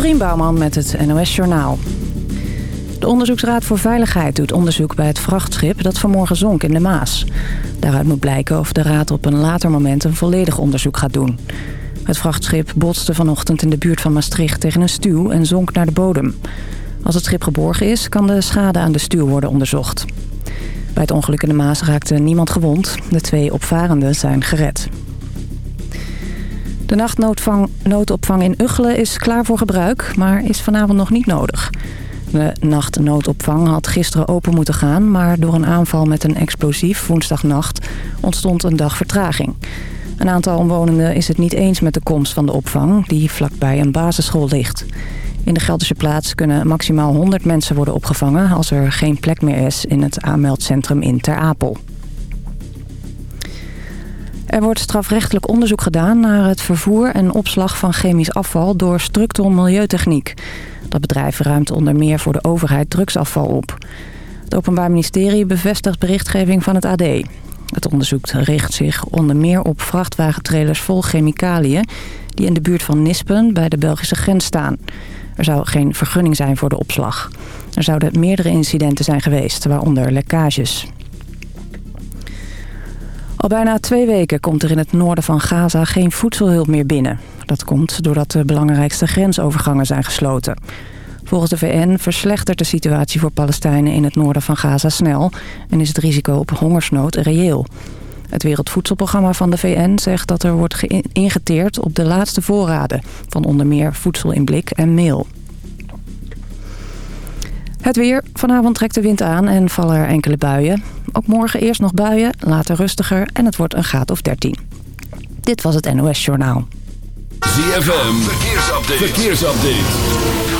Dorien Bouwman met het NOS Journaal. De Onderzoeksraad voor Veiligheid doet onderzoek bij het vrachtschip dat vanmorgen zonk in de Maas. Daaruit moet blijken of de raad op een later moment een volledig onderzoek gaat doen. Het vrachtschip botste vanochtend in de buurt van Maastricht tegen een stuw en zonk naar de bodem. Als het schip geborgen is, kan de schade aan de stuw worden onderzocht. Bij het ongeluk in de Maas raakte niemand gewond. De twee opvarenden zijn gered. De nachtnoodopvang in Uggelen is klaar voor gebruik, maar is vanavond nog niet nodig. De nachtnoodopvang had gisteren open moeten gaan... maar door een aanval met een explosief woensdagnacht ontstond een dag vertraging. Een aantal omwonenden is het niet eens met de komst van de opvang... die vlakbij een basisschool ligt. In de Gelderse plaats kunnen maximaal 100 mensen worden opgevangen... als er geen plek meer is in het aanmeldcentrum in Ter Apel. Er wordt strafrechtelijk onderzoek gedaan naar het vervoer en opslag van chemisch afval door Structural Milieutechniek. Dat bedrijf ruimt onder meer voor de overheid drugsafval op. Het Openbaar Ministerie bevestigt berichtgeving van het AD. Het onderzoek richt zich onder meer op vrachtwagentrailers vol chemicaliën... die in de buurt van Nispen bij de Belgische grens staan. Er zou geen vergunning zijn voor de opslag. Er zouden meerdere incidenten zijn geweest, waaronder lekkages. Al bijna twee weken komt er in het noorden van Gaza geen voedselhulp meer binnen. Dat komt doordat de belangrijkste grensovergangen zijn gesloten. Volgens de VN verslechtert de situatie voor Palestijnen in het noorden van Gaza snel... en is het risico op hongersnood reëel. Het Wereldvoedselprogramma van de VN zegt dat er wordt ingeteerd op de laatste voorraden... van onder meer voedsel in blik en meel. Het weer. Vanavond trekt de wind aan en vallen er enkele buien. Ook morgen eerst nog buien, later rustiger en het wordt een graad of 13. Dit was het NOS Journaal. ZFM. Verkeersupdate. Verkeersupdate.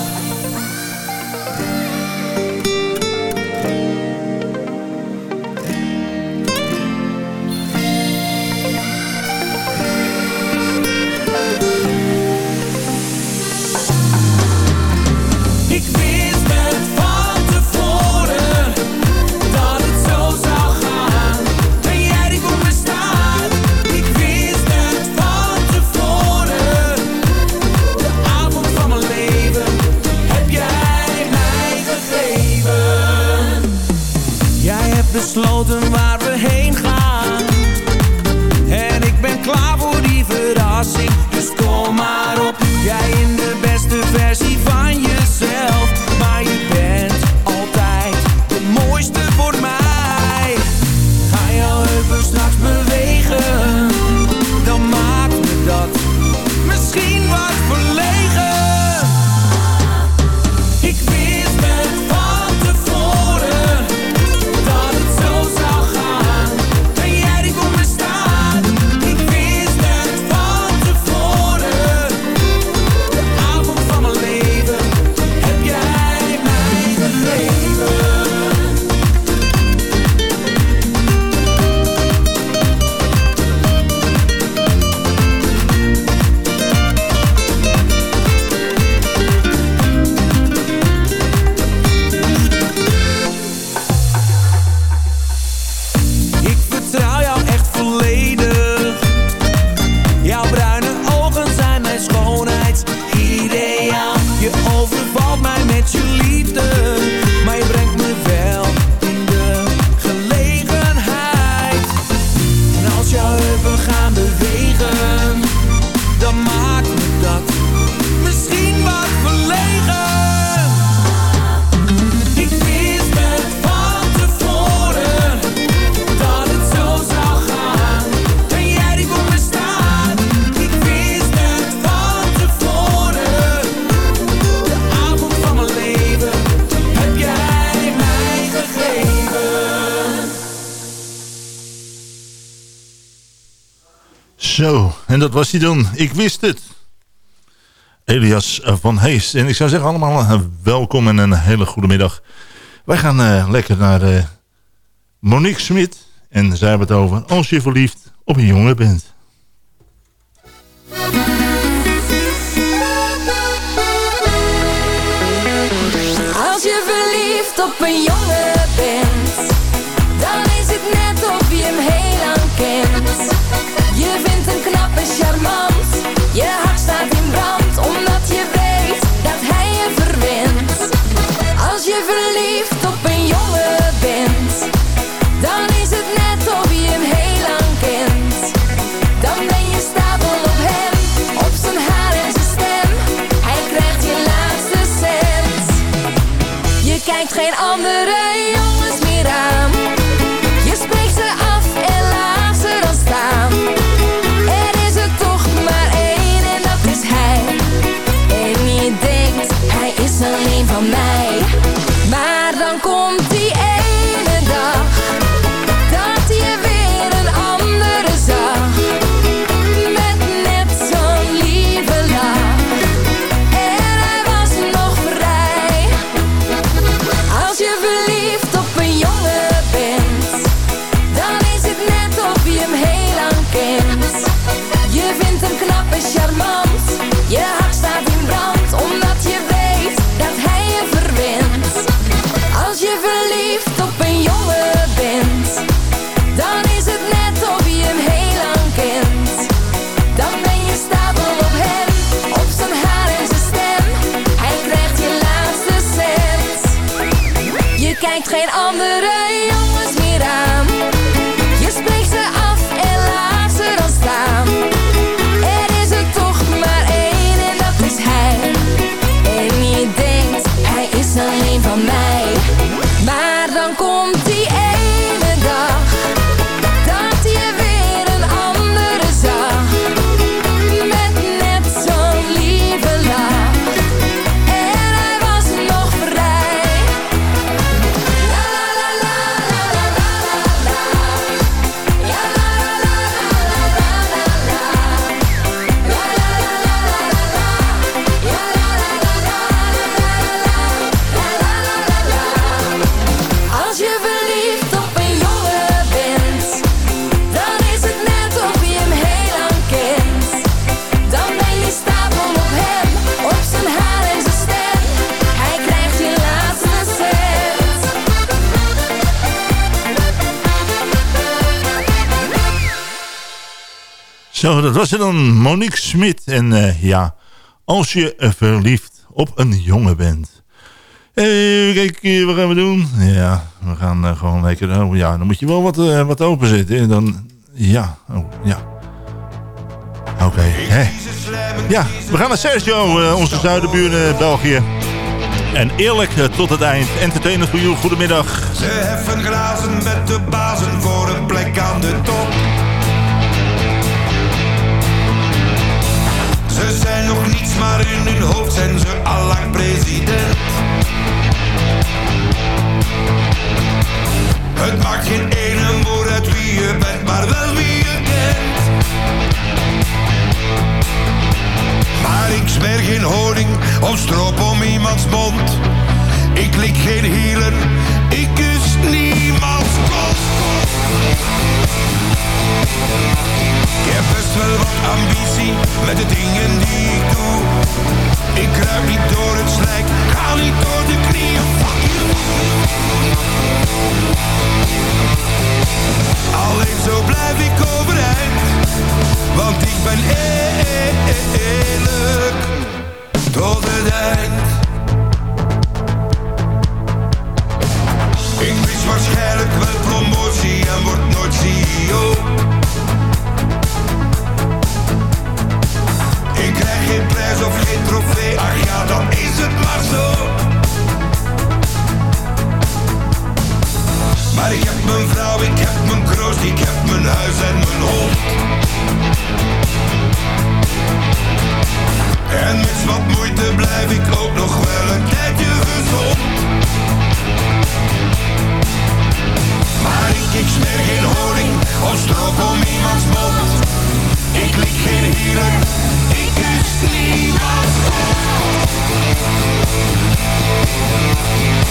En dat was hij dan. Ik wist het. Elias van Hees. En ik zou zeggen allemaal welkom en een hele goede middag. Wij gaan lekker naar Monique Smit. En zij hebben het over als je verliefd op een jongen bent. Als je verliefd op een jongen Dat was er dan Monique Smit. En eh, ja, als je verliefd op een jongen bent. Even kijken, wat gaan we doen? Ja, we gaan eh, gewoon lekker... Oh, ja, dan moet je wel wat, eh, wat openzetten. En dan... Ja, oh, ja. Oké. Ja, we gaan naar Sergio, onze zuidenburen België. En eerlijk tot het eind. Entertainment voor jou, goedemiddag. Ze heffen glazen met de bazen voor een plek aan de top. Ze zijn nog niets, maar in hun hoofd zijn ze allang president. Het maakt geen ene woord uit wie je bent, maar wel wie je kent. Maar ik smer geen honing of stroop om iemands mond. Ik lik geen hielen, ik kus niemands kont. Ik heb best wel wat ambitie met de dingen die ik doe. Ik kruip niet door het slijk, ga niet door de knieën, fuck you. Alleen zo blijf ik overeind, want ik ben eerlijk tot het eind. Ik mis waarschijnlijk wel promotie en word nooit CEO. Ik krijg geen prijs of geen trofee, ach ja, dan is het maar zo. Maar ik heb mijn vrouw, ik heb mijn kroost, ik heb mijn huis en mijn hond. En met wat moeite blijf ik ook nog wel een tijdje gezond. Maar ik, ik smeer geen honing of stroop om iemands mond. Ik lig geen healer, ik kus niemand.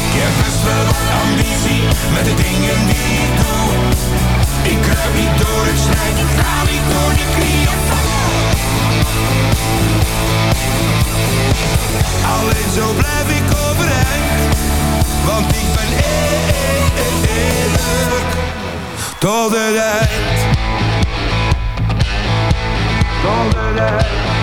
Ik heb best wel wat ambitie met de dingen die ik doe. Ik kruip niet door het slijk, ik ga niet door de knieën Alleen zo blijf ik overeind, want ik ben e, e, e, eerlijk tot de eind. Tot eind.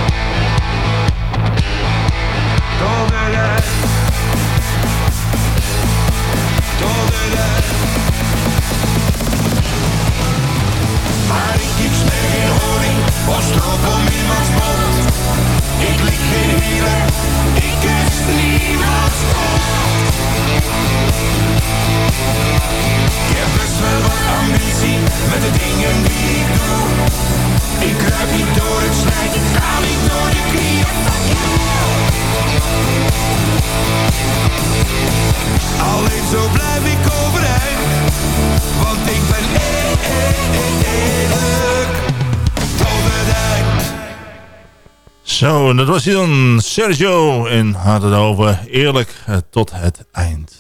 Dat was hij dan, Sergio. En had het over eerlijk eh, tot het eind.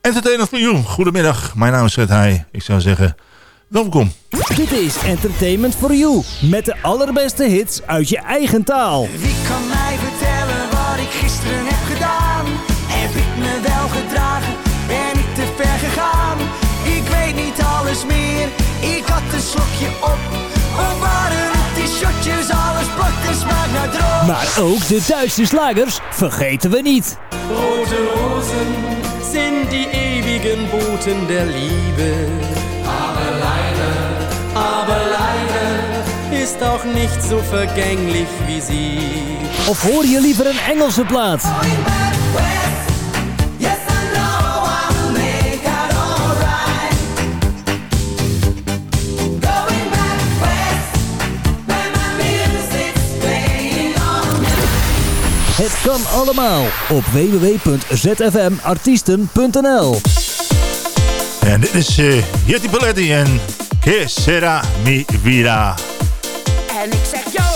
Entertainment for You, goedemiddag. Mijn naam is Fred Heij. Ik zou zeggen, welkom. Dit is Entertainment for You. Met de allerbeste hits uit je eigen taal. Wie kan mij vertellen wat ik gisteren heb gedaan? Heb ik me wel gedragen? Ben ik te ver gegaan? Ik weet niet alles meer. Ik had een slokje op. Of waren het die shotjes? Alles Maar ook de Duitse slagers vergeten we niet. Rote Rosen sind die ewigen Boten der Liebe. Aber leider, aber leider ist auch nicht so vergänglich wie sie. Of hoor je liever een Engelse plaat? Kan allemaal op www.zfmartiesten.nl En dit is uh, Jetty Paletti en Que Sera Mi Vida. En ik zeg yo.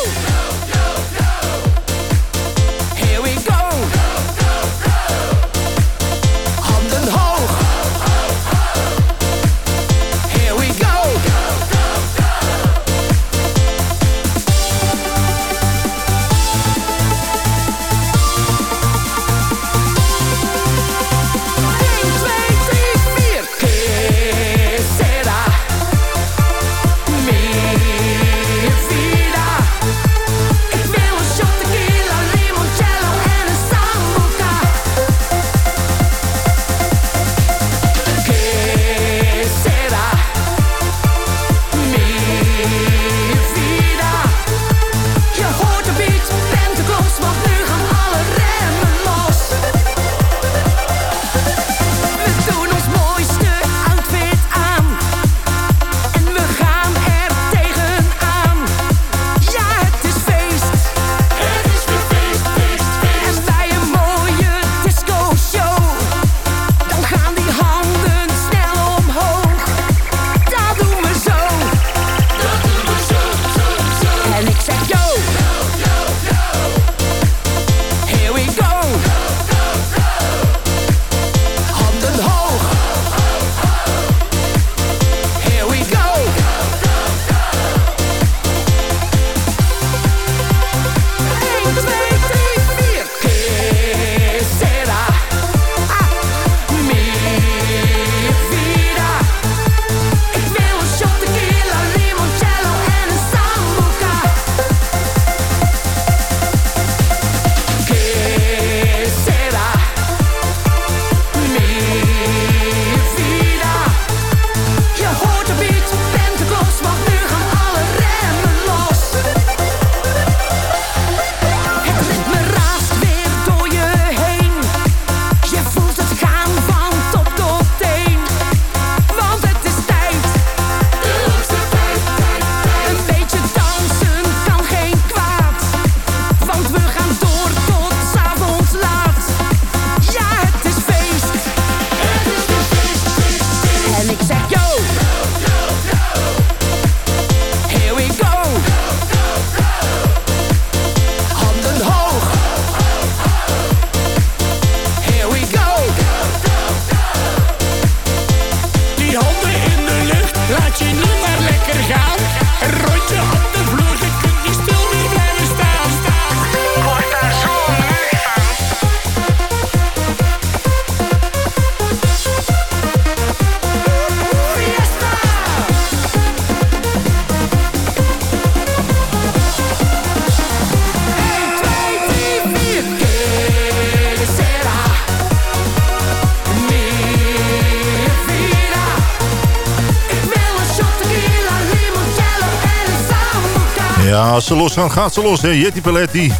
Los gaan, gaat ze los, hè. Jetty Paletti.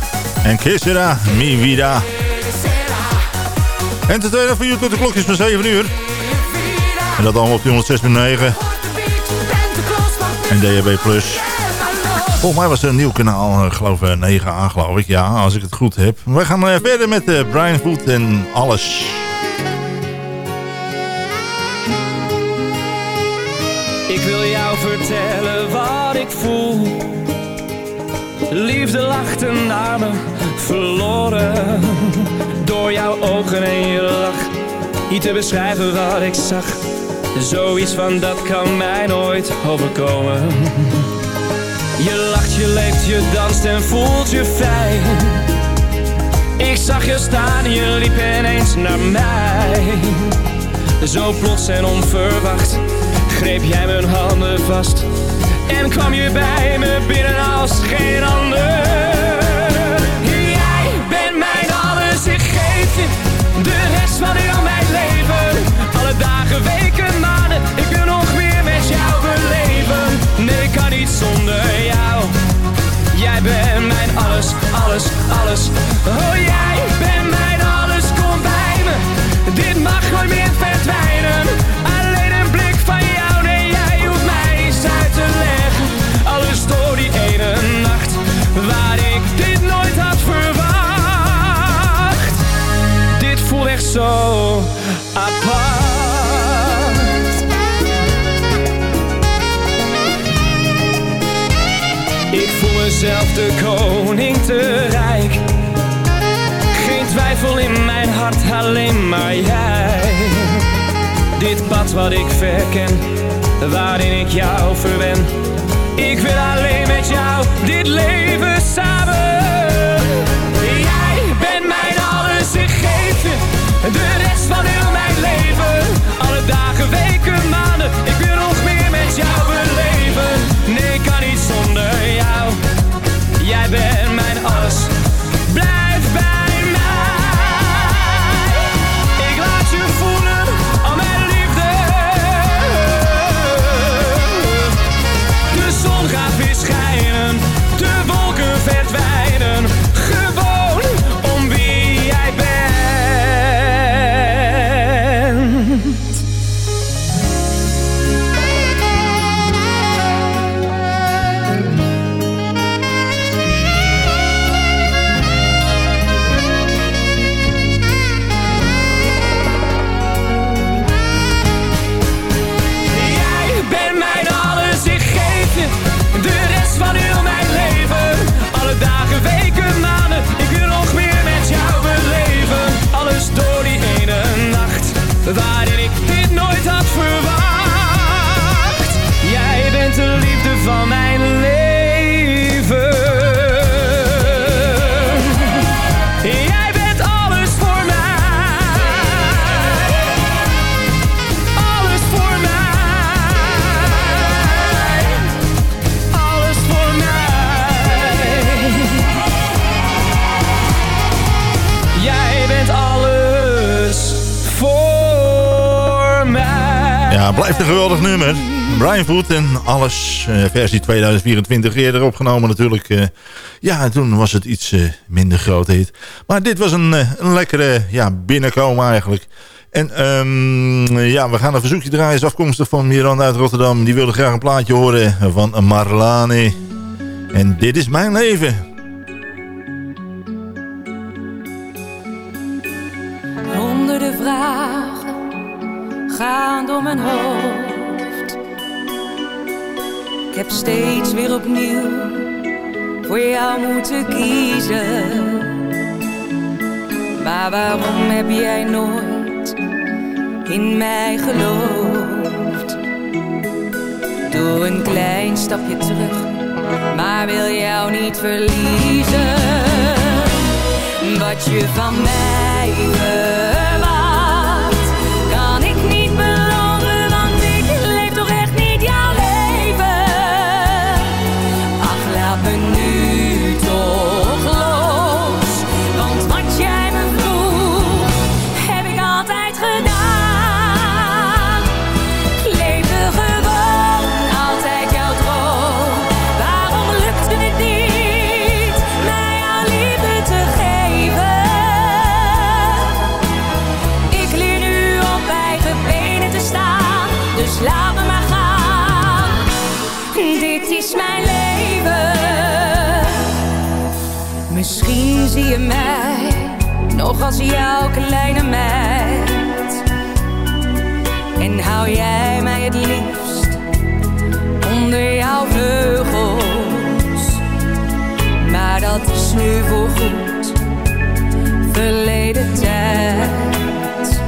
En Kissera, Mi Vida. En tot tweede van tot de klokjes van 7 uur. En dat allemaal op 106.9. En DHB+. Volgens mij was er een nieuw kanaal, geloof ik, 9A, geloof ik. Ja, als ik het goed heb. We gaan verder met Brian Voet en alles. Ik wil jou vertellen wat ik voel. Liefde lacht naar me, verloren. Door jouw ogen en je lach. Niet te beschrijven wat ik zag. Zoiets van dat kan mij nooit overkomen. Je lacht, je leeft, je danst en voelt je vrij. Ik zag je staan, je liep ineens naar mij. Zo plots en onverwacht greep jij mijn handen vast En kwam je bij me binnen als geen ander. Jij bent mijn alles, ik geef je De rest van heel mijn leven. Alle dagen, weken, maanden. Ik wil nog meer met jou beleven. Nee, ik kan niet zonder jou. Jij bent mijn alles, alles, alles. Oh, jij bent mijn alles, kom bij me. Dit mag nooit meer verdwijnen mezelf de koning te rijk. Geen twijfel in mijn hart, alleen maar jij. Dit pad wat ik verken, waarin ik jou verwen. Ik wil alleen met jou dit leven samen. Jij bent mijn alles, ik geef je de rest van heel mijn leven. Alle dagen, weken, maanden, ik wil nog meer met jou beleven. Nee, ik kan niet zonder jou Bent mijn alles, Brian Voet en alles. eh, versie 2024 eerder opgenomen natuurlijk. eh. ja, toen was het iets eh, minder groot. Maar dit was een, een lekkere ja, binnenkomen eigenlijk. En ehm, ja, we gaan een verzoekje draaien. is afkomstig van Miranda uit Rotterdam. Die wilde graag een plaatje horen van Marlane. En dit is mijn leven. Honderden vragen gaan door mijn hoofd. Ik heb steeds weer opnieuw voor jou moeten kiezen. Maar waarom heb jij nooit in mij geloofd? Doe een klein stapje terug, maar wil jou niet verliezen. Wat je van mij verwacht, als jouw kleine meid. En hou jij mij het liefst onder jouw vleugels. Maar dat is nu voorgoed verleden tijd.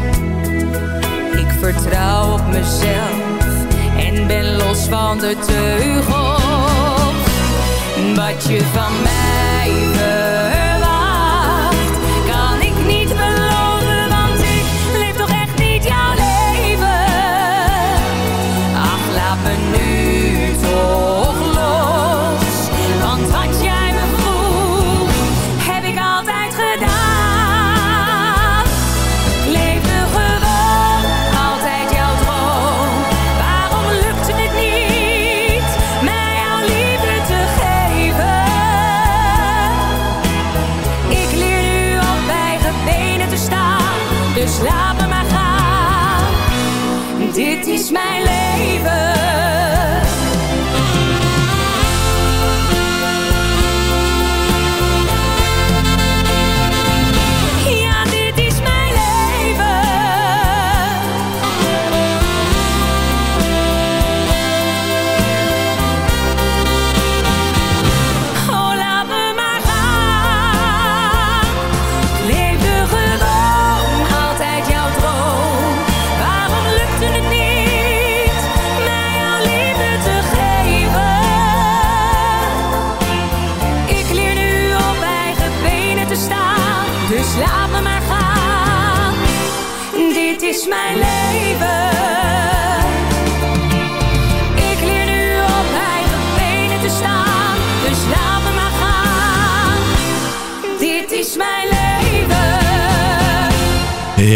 Ik vertrouw op mezelf en ben los van de teugels. Wat je van mij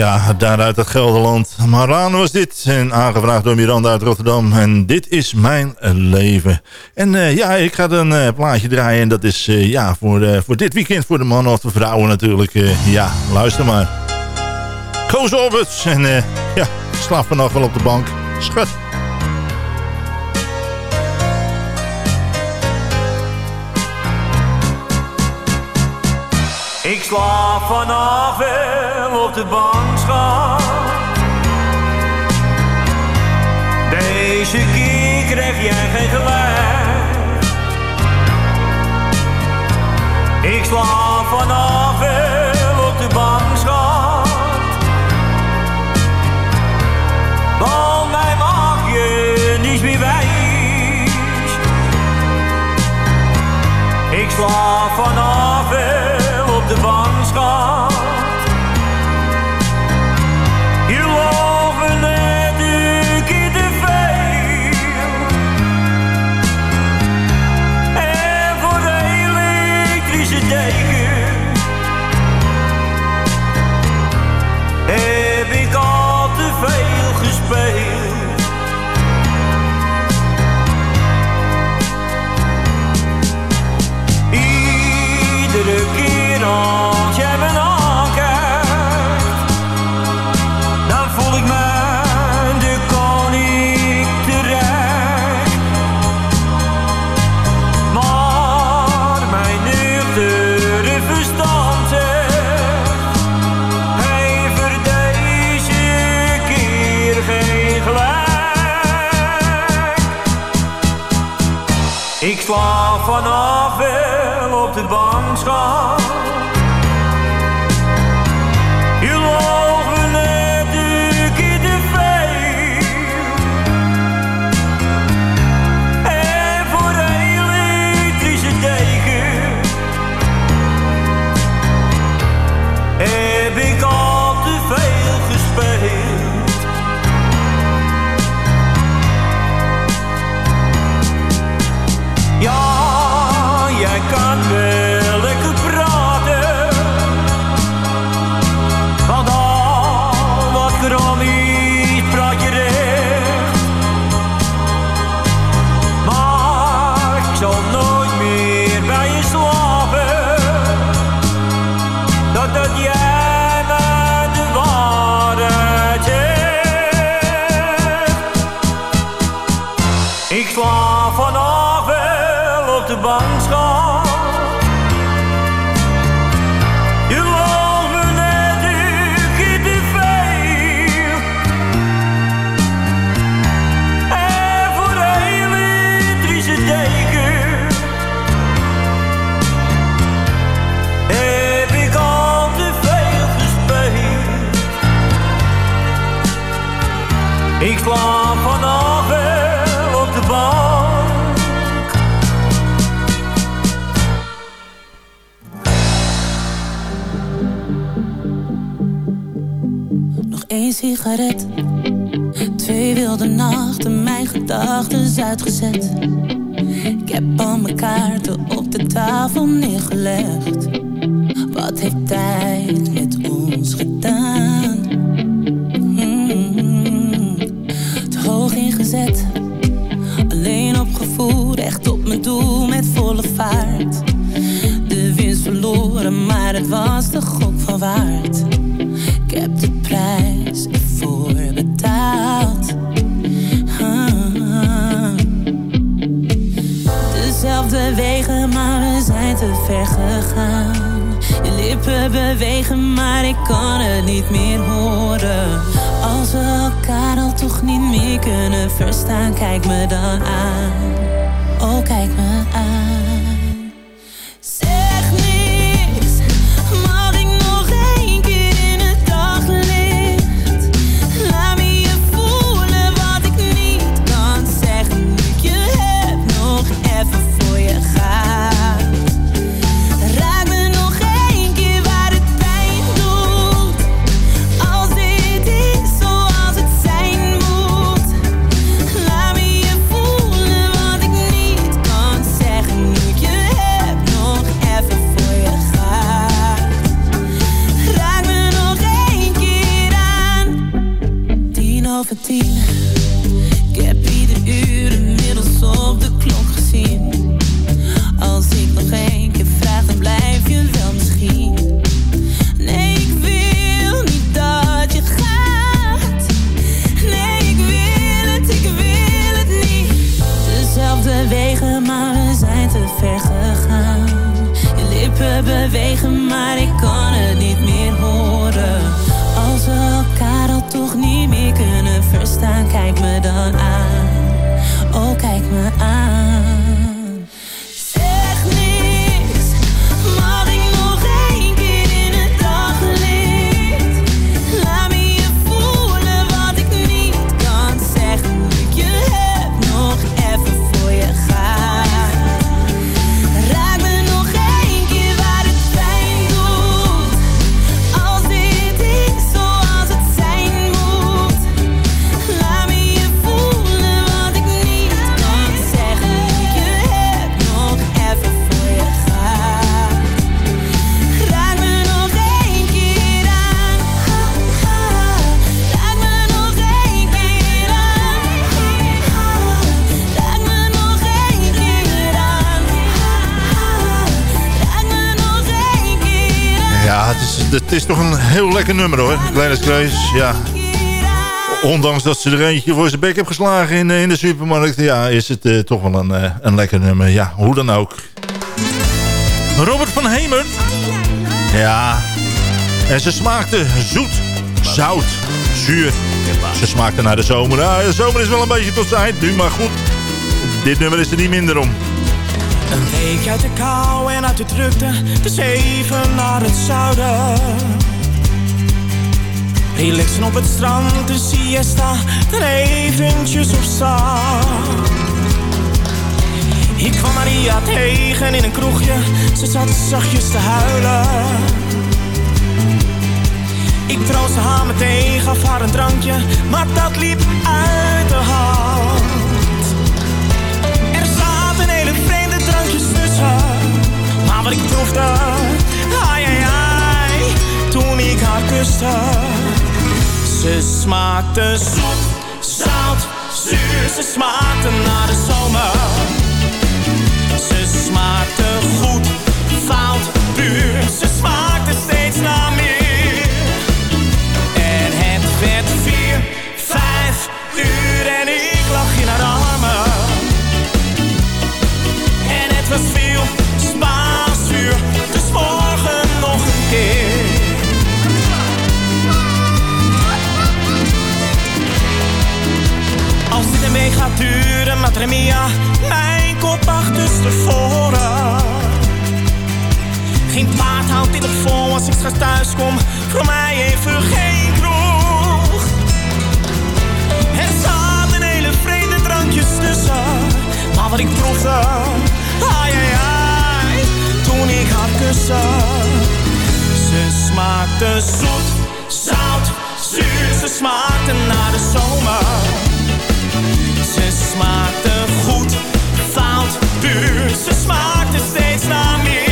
Ja, daaruit het Gelderland. Maraan was dit. En aangevraagd door Miranda uit Rotterdam. En dit is mijn leven. En eh, ja, ik ga een eh, plaatje draaien. En dat is eh, ja, voor, voor dit weekend voor de mannen of de vrouwen natuurlijk. Ja, luister maar. Koos Alberts. En ja, slaap vannacht wel op de bank. Schat. Slaap vanaf wel op de bank, schat. Deze keer krijg jij geen gelijk. Ik slaap vanaf wel op de bank, schat. Want mij mag je niets meer wijs. Ik slaap vanaf staan, kijk me dan aan. Oh, kijk me Het is toch een heel lekker nummer hoor, Kleine Kruis. Ja. Ondanks dat ze er eentje voor zijn bek heeft geslagen in, eh, in de supermarkt... Ja, is het eh, toch wel een, eh, een lekker nummer. Ja, hoe dan ook. Robert van Hemert. Ja. En ze smaakte zoet, zout, zuur. Ze smaakte naar de zomer. Ah, de zomer is wel een beetje tot zijn nu, maar goed. Dit nummer is er niet minder om. Een week uit de kou en uit de drukte, dus zeven naar het zuiden. Relaxen op het strand, de siesta, dan eventjes op zand. Ik kwam Maria tegen in een kroegje, ze zat zachtjes te huilen. Ik troostte haar meteen, gaf haar een drankje, maar dat liep uit de hand. wat ik proefde. Ai, ai, ai, toen ik haar kuste. Ze smaakte zoet, zout, zuur. Ze smaakte naar de zomer. Ze smaakte goed, fout, puur. Ze smaakte ik ga duren, met mia, mijn kop achterstevoren. Dus geen paard houdt in op vol als ik straks thuis kom, voor mij even geen kroeg. Er zaten hele vrede drankjes tussen, maar wat ik proefde, ai ai ai, toen ik haar kussen. Ze smaakte zoet, zout, zuur, ze smaakte naar de zomer smaakte goed, fout, duur. Ze smaakte steeds naar meer.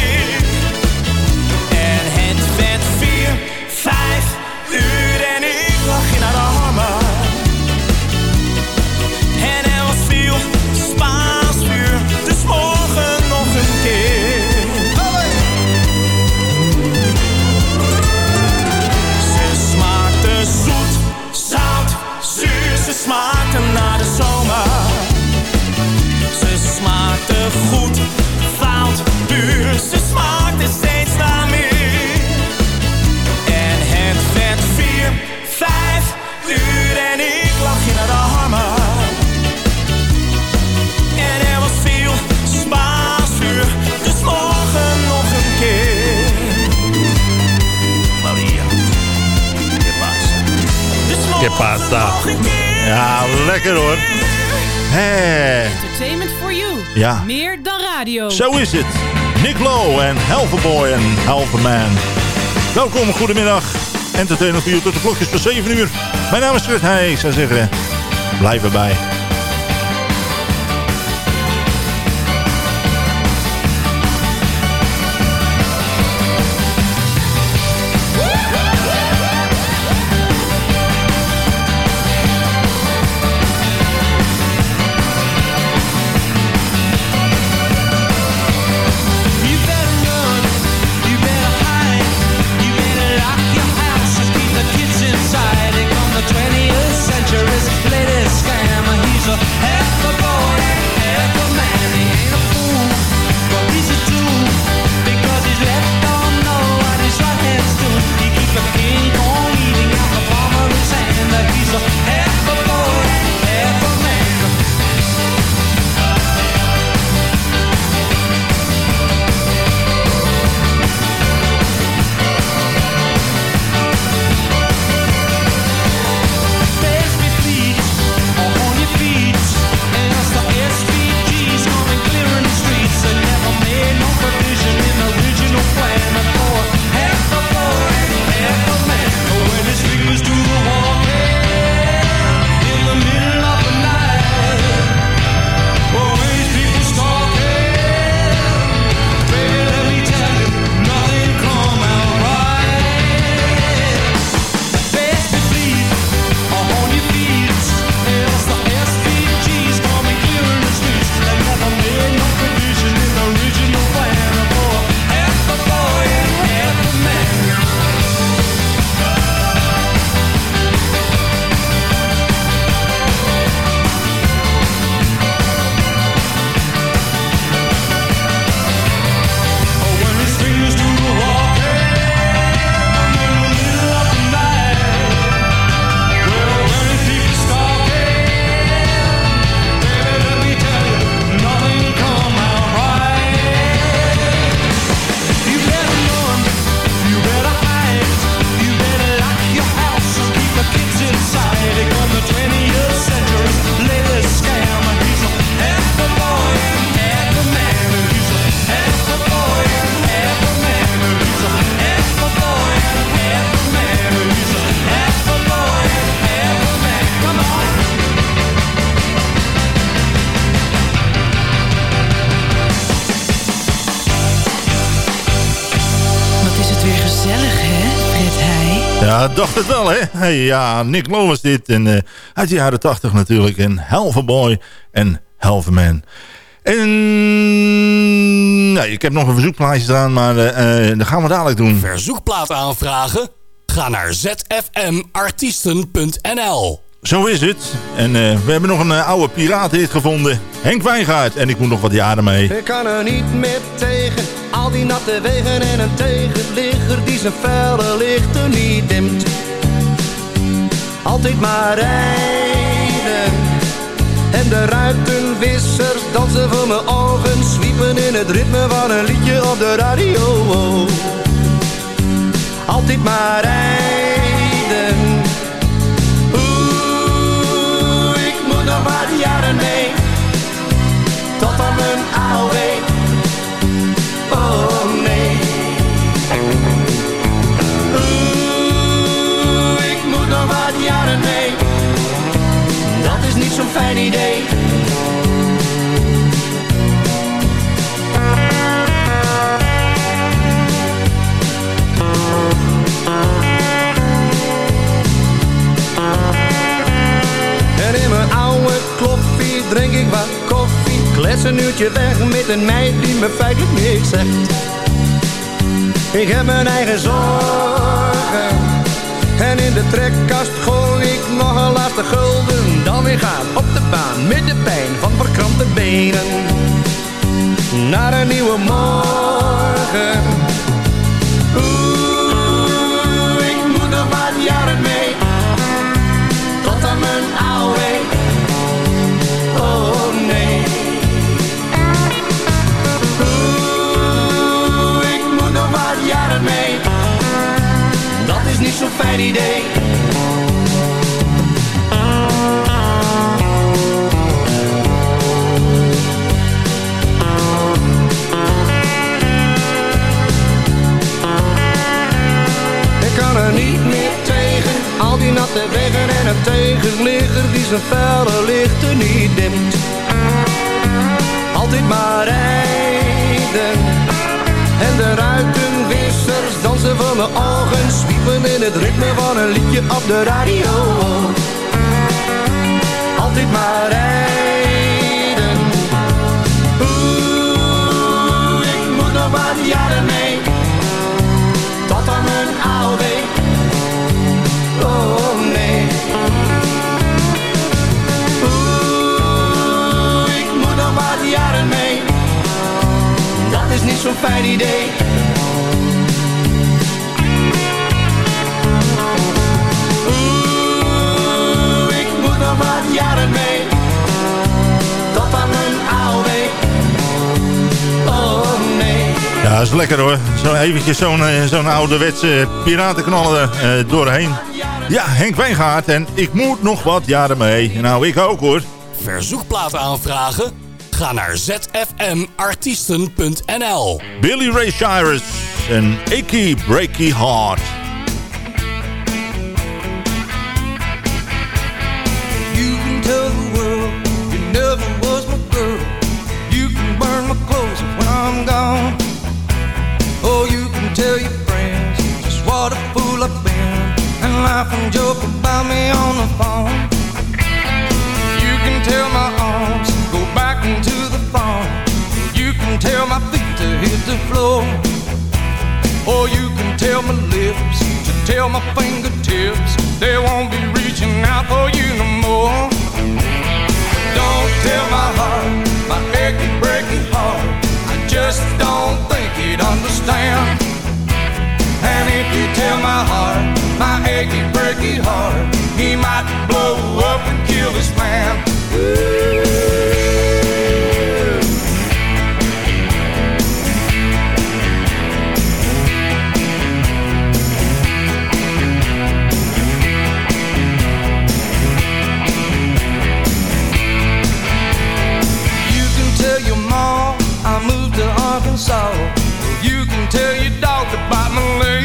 pasta. Ja, lekker hoor. Hey. Entertainment for you. Ja. Meer dan radio. Zo is het. Nick Lowe en Half Boy en Half Man. Welkom, goedemiddag. Entertainment for you tot de klokjes van 7 uur. Mijn naam is Fred Heij. Ik zou zeggen, blijf erbij. het wel, hè? Ja, Nick Lowe is dit. En, uh, uit de jaren 80 natuurlijk. En Halve Boy en Halve Man. En nou, ik heb nog een verzoekplaatje staan, maar uh, dat gaan we dadelijk doen. Verzoekplaat aanvragen? Ga naar zfmartiesten.nl Zo is het. En we hebben nog een oude piratenhit gevonden. Henk Wijngaard. En ik moet nog wat jaren mee. Ik kan er niet meer tegen. Al die natte wegen en een tegenligger die zijn felle lichten niet altijd maar rijden. En de ruitenwissers dansen voor mijn ogen, zwiepen in het ritme van een liedje op de radio. Altijd maar rijden zo'n fijn idee. En in mijn oude kloffie drink ik wat koffie. Klets een uurtje weg met een meid die me feitelijk niks zegt. Ik heb mijn eigen zorgen. En in de trekkast gooi ik nog een laatste gulden. Dan weer gaan op de baan met de pijn van verkrampte benen. Naar een nieuwe morgen. Oeh, ik moet nog wat jaren mee. Tot aan mijn oude. Oh nee. Oeh, ik moet nog wat jaren mee. Dat is niet zo'n fijn idee. Natte wegen en een tegenligger die zijn felle lichten niet dimt. Altijd maar rijden en de ruitenwissers dansen voor mijn ogen, zwiepen in het ritme van een liedje op de radio. Altijd maar rijden. Niet zo'n fijn idee. Oeh, ik moet nog wat jaren mee. Tot aan mijn oude. Oh nee. Ja, dat is lekker hoor. Zo eventjes zo'n eh, zo'n ouderwetse piratenknallen eh, doorheen. Ja, Henk Wijngaard en ik moet nog wat jaren mee. Nou, ik ook hoor. Verzoekplaten aanvragen? Ga naar zfmartiesten.nl Billy Ray Cyrus en Icky Breaky Heart. You can tell the world you never was my girl. You can burn my clothes when I'm gone. Oh, you can tell your friends just what a fool I've been and laugh and joke about me on the phone. You can tell my arms go back into. You can tell my feet to hit the floor. Or you can tell my lips to tell my fingertips they won't be reaching out for you no more. Don't tell my heart, my achy breaky heart. I just don't think he'd understand. And if you tell my heart, my achy breaky heart, he might blow up and kill this man. You Arkansas. You can tell your dog to bite my leg.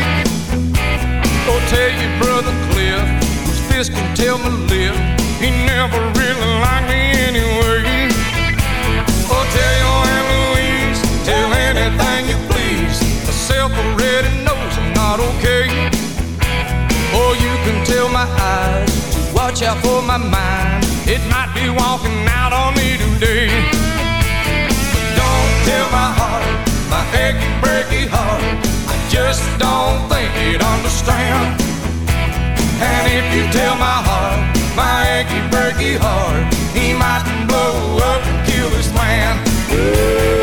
Or tell your brother Cliff, whose fist can tell my lip. He never really liked me anyway. Or tell your Aunt Louise, tell anything you please. Myself already knows I'm not okay. Or you can tell my eyes to watch out for my mind. It might be walking out on me today. Don't tell my heart, achy breaky heart. I just don't think he'd understand. And if you tell my heart, my achy breaky heart, he might blow up and kill this man.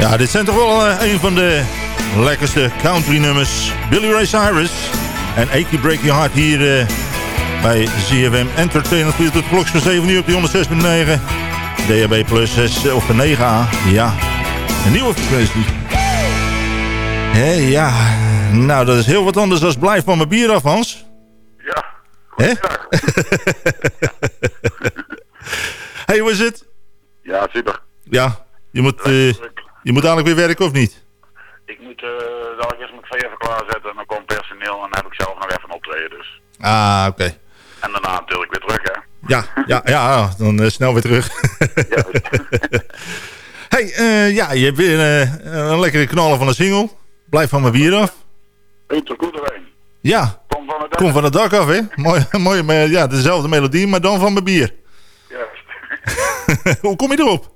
Ja, dit zijn toch wel eh, een van de lekkerste country nummers. Billy Ray Cyrus en Achy Break Your Heart hier eh, bij ZFM Entertainment. Voor tot klok van 7 uur op die 106.9. DHB plus 6 of 9A. Ja, een nieuwe frequentie. Hé, ja. Nou, dat is heel wat anders dan blijf van mijn bier af, Hans. Ja. Hè? hey, hoe is het? Ja, super. Ja, je moet, eh, je moet dadelijk weer werken of niet? Ik moet uh, dadelijk eerst mijn vee even klaarzetten en dan komt personeel en dan heb ik zelf nog even een optreden dus. Ah, oké. En daarna natuurlijk weer terug hè. Ja, ja, ja dan eh, snel weer terug. hey, eh, ja, je hebt weer eh, een lekkere knallen van een single. Blijf van mijn bier af. Eet er goed doorheen. Ja, Kom van het dak. kom van het dak af, hè. Mooi, mooi, maar ja, dezelfde melodie, maar dan van mijn bier. Juist. Hoe kom je erop?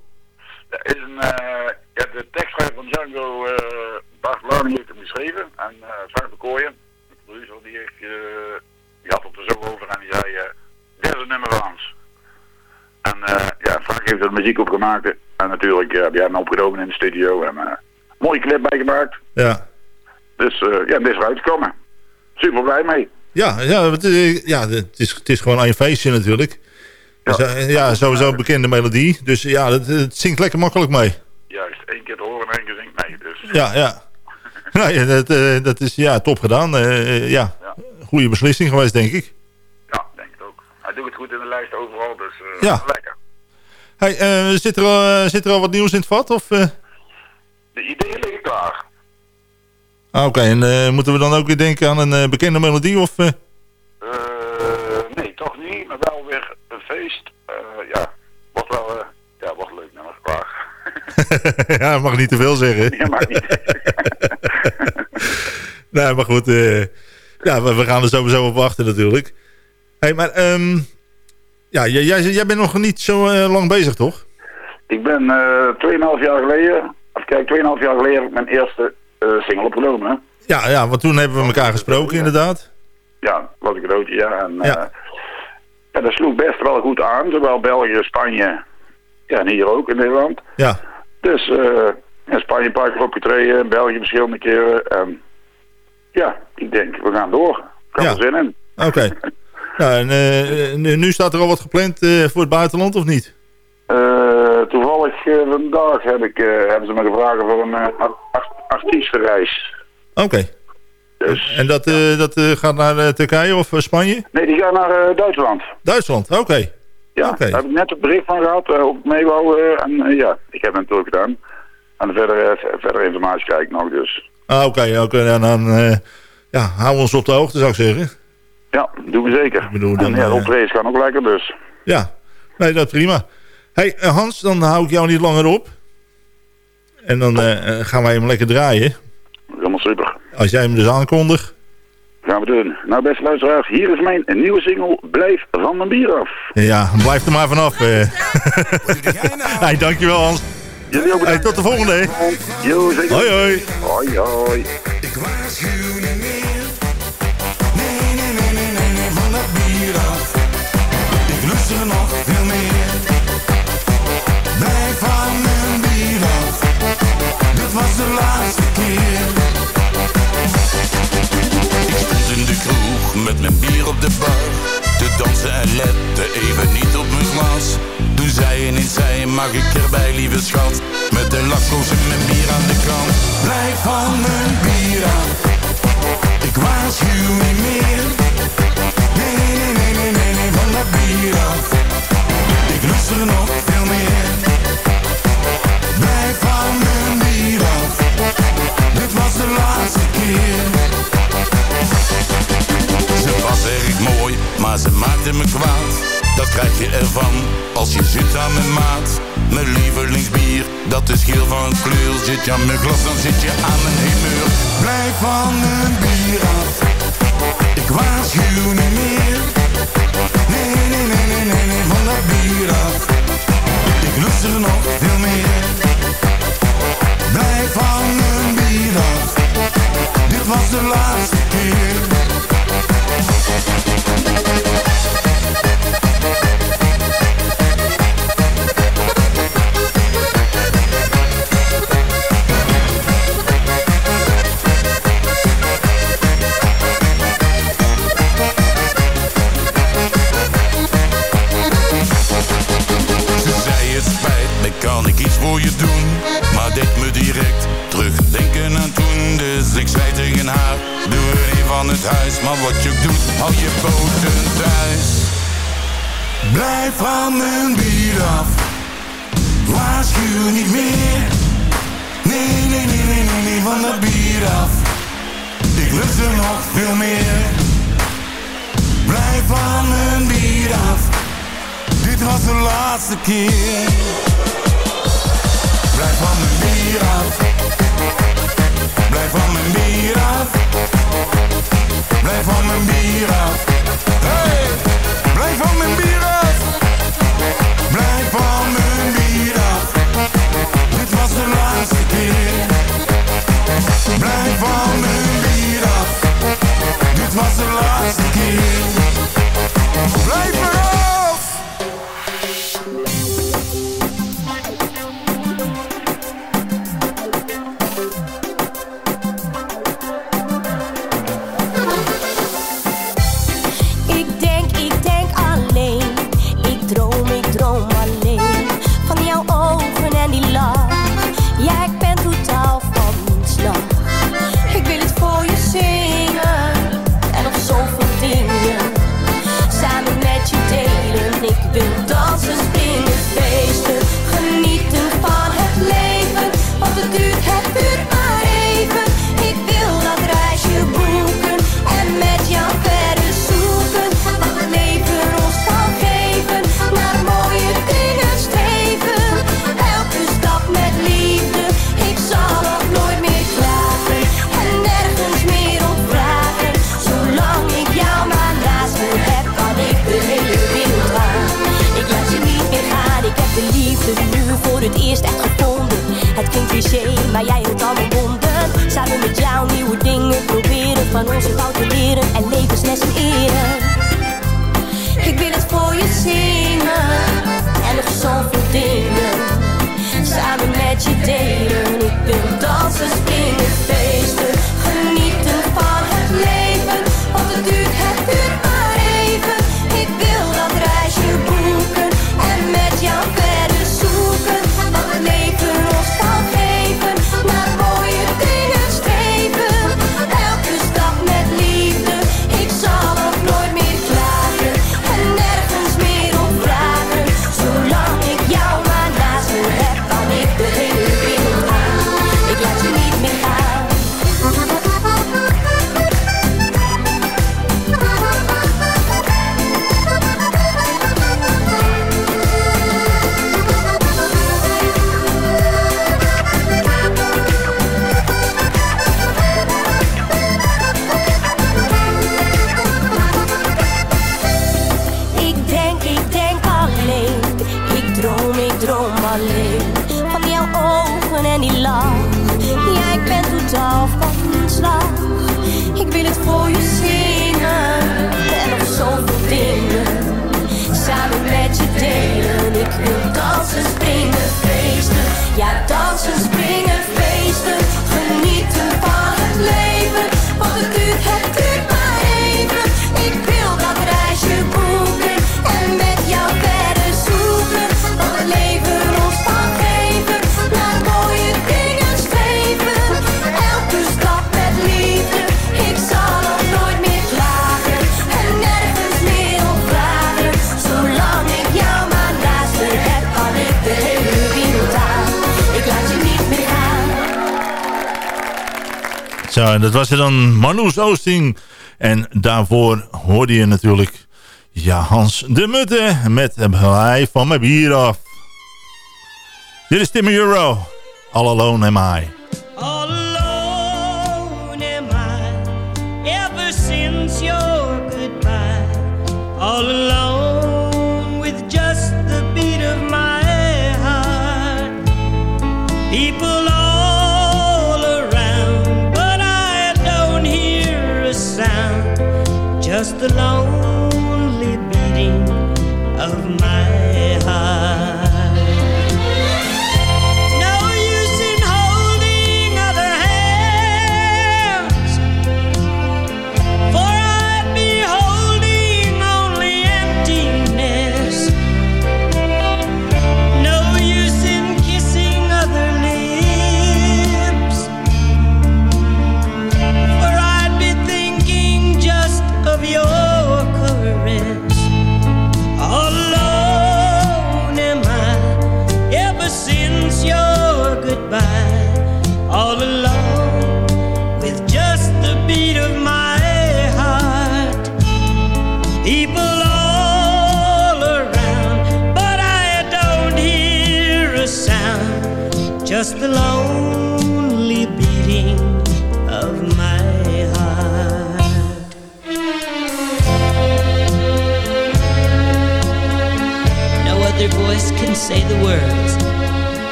Er is een, eh, ja, de tekstschrijver van Django, eh Bart Lani heeft hem geschreven. En eh Frank de Kooijen, de producer, die, heeft, eh, die had het er zo over en die zei, dit is een nummer van ons. En ja, Frank heeft er muziek op gemaakt. En natuurlijk, ja, die hebben hem opgenomen in de studio. En mooie clip bijgemaakt. Ja. Dus ja, dit is eruit gekomen. Super blij mee. Ja, ja, het, ja het, is, het is gewoon een feestje natuurlijk. Ja, ja sowieso een bekende melodie. Dus ja, het, het zingt lekker makkelijk mee. Één keer te horen en één keer zingt mee. Dus Ja, ja. Nee, dat, eh, dat is ja, top gedaan. Eh, eh, ja, goede beslissing geweest, denk ik. ja, denk het ook. Hij doet het goed in de lijst overal, dus Ja. lekker. Hey, zit, er al, zit er al wat nieuws in het vat? Of? De ideeën liggen klaar. Ah, Oké, en moeten we dan ook weer denken aan een bekende melodie? Of, nee, toch niet, maar wel weer een feest. Ja, wordt wel, ja, wordt leuk. ja, mag niet te veel zeggen. Ja, mag niet. nee, maar goed. eh, ja, we, we gaan er sowieso op wachten natuurlijk. hey, maar ehm, ja, jij, jij, jij bent nog niet zo eh, lang bezig, toch? Ik ben eh 2,5 jaar geleden, of kijk, 2,5 jaar geleden heb ik mijn eerste single opgenomen. Hè? Ja, ja, want toen hebben we elkaar gesproken inderdaad. Ja, was ik cadeautje, ja. En, ja, dat sloeg best wel goed aan, zowel België, Spanje, ja, en hier ook in Nederland. Ja. Dus eh in Spanje een paar keer opgetreden, in België verschillende keren. En ja, ik denk, we gaan door. Ik heb Ja. er zin in. Oké. nou, en, eh, nu, nu staat er al wat gepland eh, voor het buitenland of niet? Toevallig vandaag heb ik, hebben ze me gevraagd voor een uh, artiestenreis. Oké. Dus, En dat, eh, dat eh, gaat naar Turkije of Spanje? Nee, die gaan naar Duitsland. Duitsland, oké. Ja, daar heb ik net het bericht van gehad, eh op mee wou. eh, en eh, ja, ik heb het natuurlijk gedaan. En verder, verder informatie krijg ik nog, dus Ah, oké, oké. En dan ja, hou ons op de hoogte, zou ik zeggen. ja, doen we zeker. bedoel, dan, en ja, de optredens gaan ook lekker, dus. Ja, nee, dat prima. hey, Hans, dan hou ik jou niet langer op. En dan gaan wij hem lekker draaien. Helemaal super. Als jij hem dus aankondigt. Gaan we doen. Nou, beste luisteraars, hier is mijn nieuwe single, Blijf van mijn bier af. Ja, blijf er maar vanaf. eh. hey, dankjewel Hans. Jullie ook Hey, tot de volgende. Hoi, hoi. Hoi, hoi. Ik waarschuw met mijn bier op de bar. Te dansen en lette even niet op mijn glas. Toen zei ineens zij, mag ik erbij, lieve schat? Met een lakkoos en mijn bier aan de kant. Blijf van mijn bier af. Ik waarschuw niet meer. Nee, nee, nee, nee, nee, nee, van dat bier af. Aan mijn glas, dan zit je aan mijn humeur. Blijf van dat was er dan Marloes Oosting. En daarvoor hoorde je natuurlijk ja, Hans de Mutte met Blij van mijn bier af. Dit is Tim Euro. All Alone Am I.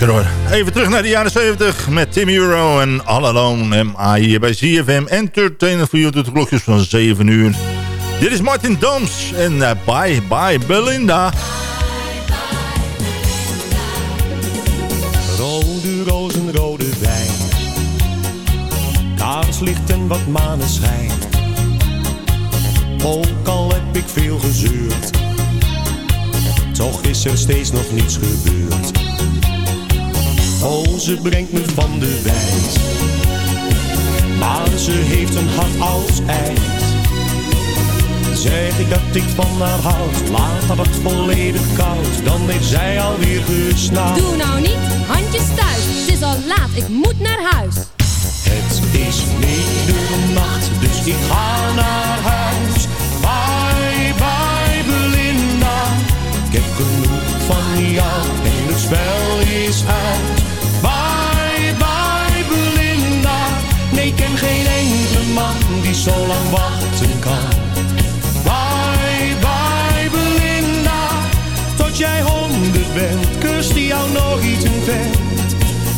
Hoor. Even terug naar de jaren 70 met Tim Euro en All Alone MA hier bij ZFM Entertainment voor tot de klokjes van 7 uur. Dit is Martin Doms en eh, Bye Bye Belinda. Rode rozen, rode wijn. Kaarslicht en wat maneschijn. Ook al heb ik veel gezeurd. Toch is er steeds nog niets gebeurd. Oh, ze brengt me van de wijs. Maar ze heeft een hart als ijs. Zeg ik dat ik van haar houd, laat haar het volledig koud. Dan heeft zij alweer gesnauwd. Doe nou niet, handjes thuis. Het is al laat, ik moet naar huis. Het is middernacht, dus ik ga naar huis. Bye, bye Belinda. Ik heb genoeg van jou en het spel is uit. Ik ken geen enkele man die zo lang wachten kan. Bye, bye Belinda. Tot jij honderd bent, kust die jou nog iets een vent.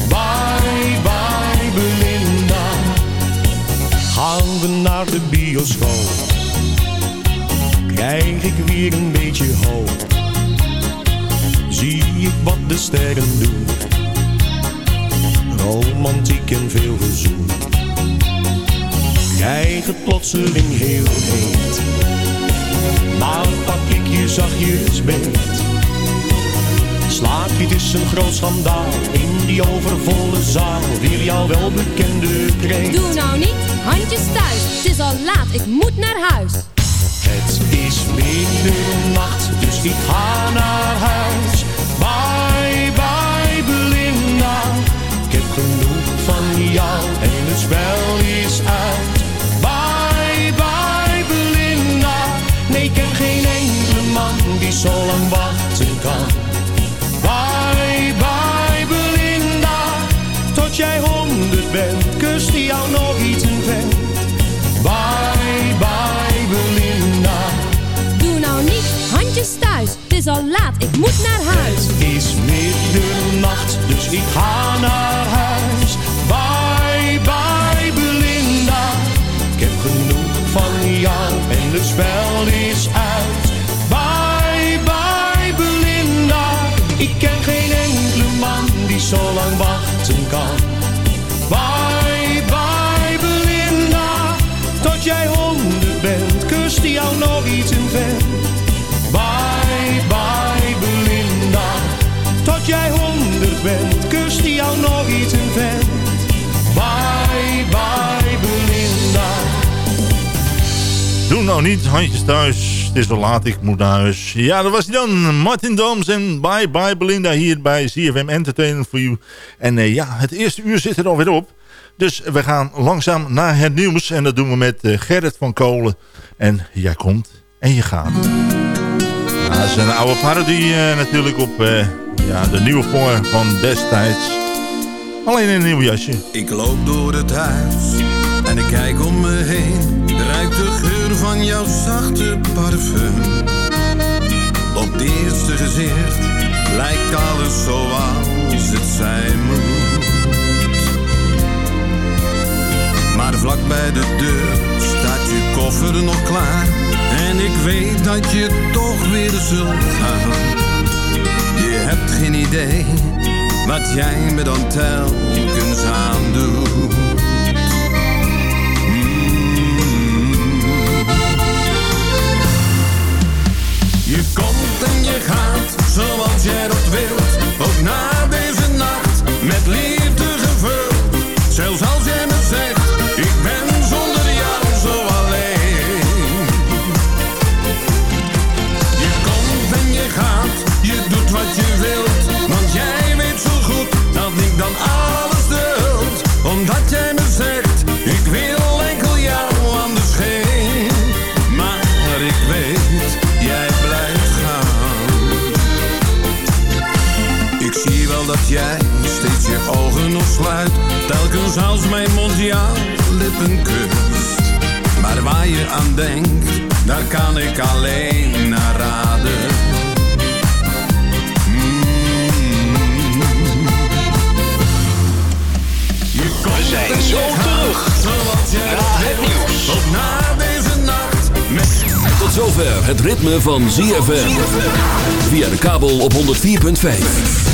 Bye, bye Belinda. Gaan we naar de bioscoop. Krijg ik weer een beetje hoop. Zie ik wat de sterren doen. Romantiek en veel gezoen. Krijg het plotseling heel heet. Maar pak ik je zachtjes beet. Slaap je, is een groot schandaal. In die overvolle zaal. Weer jouw welbekende kreet. Doe nou niet, handjes thuis. Het is al laat, ik moet naar huis. Het is middernacht, dus ik ga naar huis. Zo lang wachten kan. Bye, bye Belinda. Tot jij honderd bent, kust die jou nog iets een vent. Bye, bye Belinda. Doe nou niet, handjes thuis. Het is al laat, ik moet naar huis. Het is middernacht, dus ik ga naar huis. Nou niet, handjes thuis. Het is al laat, ik moet naar huis. Ja, dat was hij dan. Martin Dams en Bye Bye Belinda hier bij CFM Entertainment for You. En eh, ja, het eerste uur zit er alweer op. Dus we gaan langzaam naar het nieuws. En dat doen we met eh, Gerrit van Kolen. En jij komt en je gaat. Ja, dat een oude parodie eh, natuurlijk op ja, de nieuwe vorm van destijds. Alleen in een nieuw jasje. Ik loop door het huis en ik kijk om me heen. Ruik de geur van jouw zachte parfum. Op het eerste gezicht lijkt alles zoals het zijn moet. Maar vlak bij de deur staat je koffer nog klaar. En ik weet dat je toch weer zult gaan. Je hebt geen idee wat jij me dan telkens aandoet. Je komt en je gaat, zoals jij dat wilt. Ook na deze nacht, met liefde gevuld. Zelfs jij steeds je ogen nog sluit. Telkens als mijn mond jouw lippen kust. Maar waar je aan denkt, daar kan ik alleen naar raden. We zijn zo terug na het nieuws. Na deze nacht Tot zover het ritme van ZFM. Via de kabel op 104.5.